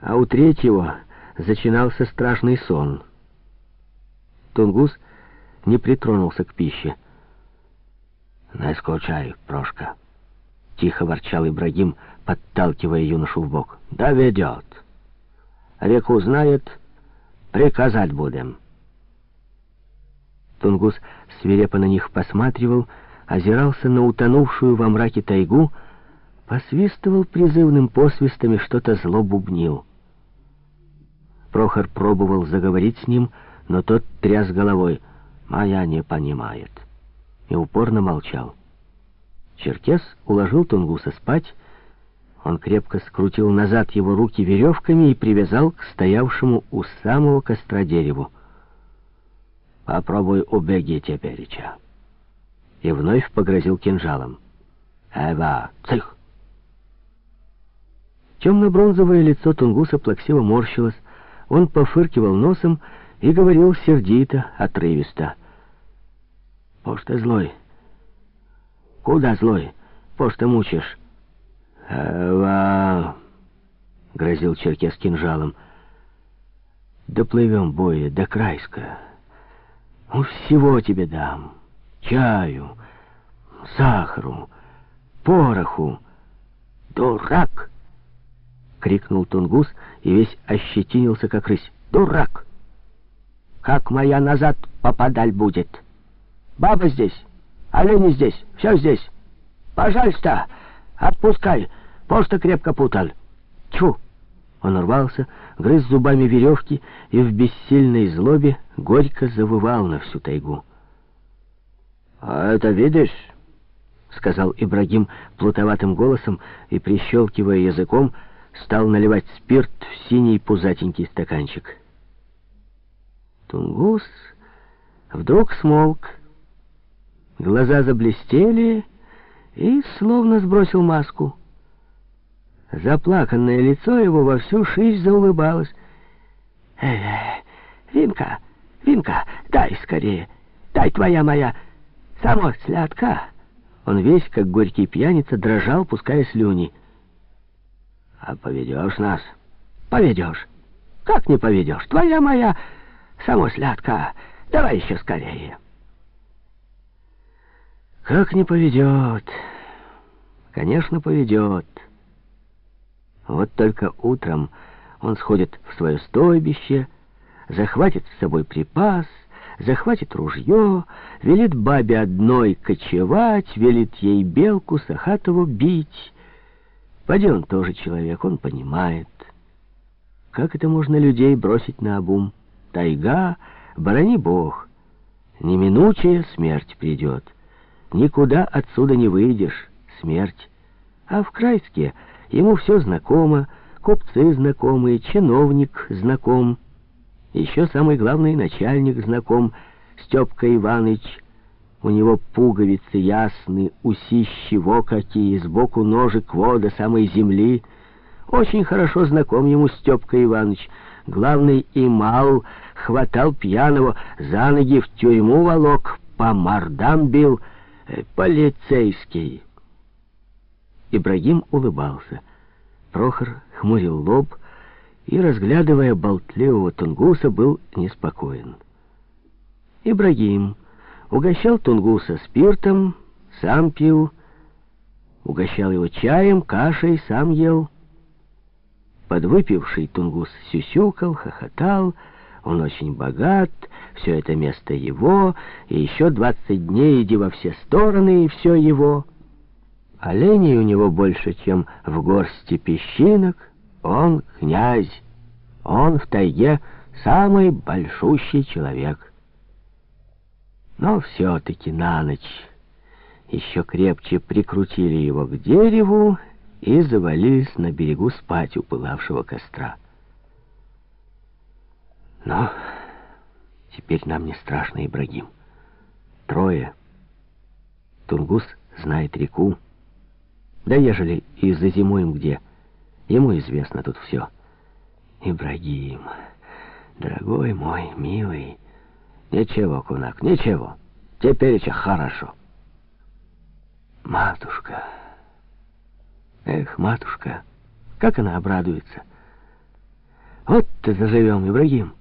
а у третьего начинался страшный сон. Тунгус не притронулся к пище. «Не скучай, Прошка», — тихо ворчал Ибрагим, подталкивая юношу в бок. «Доведет. Реку знает, приказать будем». Тунгус свирепо на них посматривал, озирался на утонувшую во мраке тайгу, посвистывал призывным посвистами, что-то зло бубнил. Прохор пробовал заговорить с ним, но тот тряс головой. «Моя не понимает» и упорно молчал. Черкес уложил Тунгуса спать, он крепко скрутил назад его руки веревками и привязал к стоявшему у самого костра дереву. «Попробуй убеги тепереча!» И вновь погрозил кинжалом. «Эва, цих!» Темно-бронзовое лицо Тунгуса плаксиво морщилось, он пофыркивал носом и говорил сердито, отрывисто. Пошта злой. Куда злой? Пошта мучишь. «Эва!» — грозил Черкес кинжалом. «Доплывем, боя, до Крайска. Ну, всего тебе дам. Чаю, сахару, пороху. Дурак!» — крикнул Тунгус и весь ощетинился, как рысь. «Дурак! Как моя назад попадаль будет!» Баба здесь, олени здесь, все здесь. Пожалуйста, отпускай. Просто крепко путал. Тьфу!» Он рвался, грыз зубами веревки и в бессильной злобе горько завывал на всю тайгу. «А это видишь?» — сказал Ибрагим плутоватым голосом и, прищелкивая языком, стал наливать спирт в синий пузатенький стаканчик. Тунгус вдруг смолк, Глаза заблестели и словно сбросил маску. Заплаканное лицо его во всю шись заулыбалось. «Э, -э Винка, Винка, дай скорее, дай твоя моя, само слядка!» Он весь, как горький пьяница, дрожал, пуская слюни. «А поведешь нас?» «Поведешь. Как не поведешь? Твоя моя, само слядка, давай еще скорее!» Как не поведет? Конечно, поведет. Вот только утром он сходит в свое стойбище, захватит с собой припас, захватит ружье, велит бабе одной кочевать, велит ей белку Сахатову бить. Поди он тоже человек, он понимает. Как это можно людей бросить на обум? Тайга, борони бог, неминучая смерть придет. Никуда отсюда не выйдешь, смерть. А в Крайске ему все знакомо, купцы знакомые, чиновник знаком. Еще самый главный начальник знаком, Степка Иваныч. У него пуговицы ясны, усищи во какие, сбоку ножик во до самой земли. Очень хорошо знаком ему Степка Иваныч. Главный имал хватал пьяного, за ноги в тюрьму волок, по мордам бил — полицейский!» Ибрагим улыбался. Прохор хмурил лоб и, разглядывая болтливого тунгуса, был неспокоен. Ибрагим угощал тунгуса спиртом, сам пил, угощал его чаем, кашей, сам ел. Подвыпивший тунгус сюсюкал, хохотал, он очень богат, все это место его, и еще двадцать дней иди во все стороны, и все его. Оленей у него больше, чем в горсти песчинок. Он князь, он в тайге самый большущий человек. Но все-таки на ночь еще крепче прикрутили его к дереву и завалились на берегу спать у пылавшего костра. Но теперь нам не страшно, Ибрагим. Трое. Тунгус знает реку. Да ежели и зазимуем где, ему известно тут все. Ибрагим, дорогой мой, милый, ничего, кунак, ничего. Теперь еще хорошо. Матушка, эх, матушка, как она обрадуется. Вот ты заживем, Ибрагим.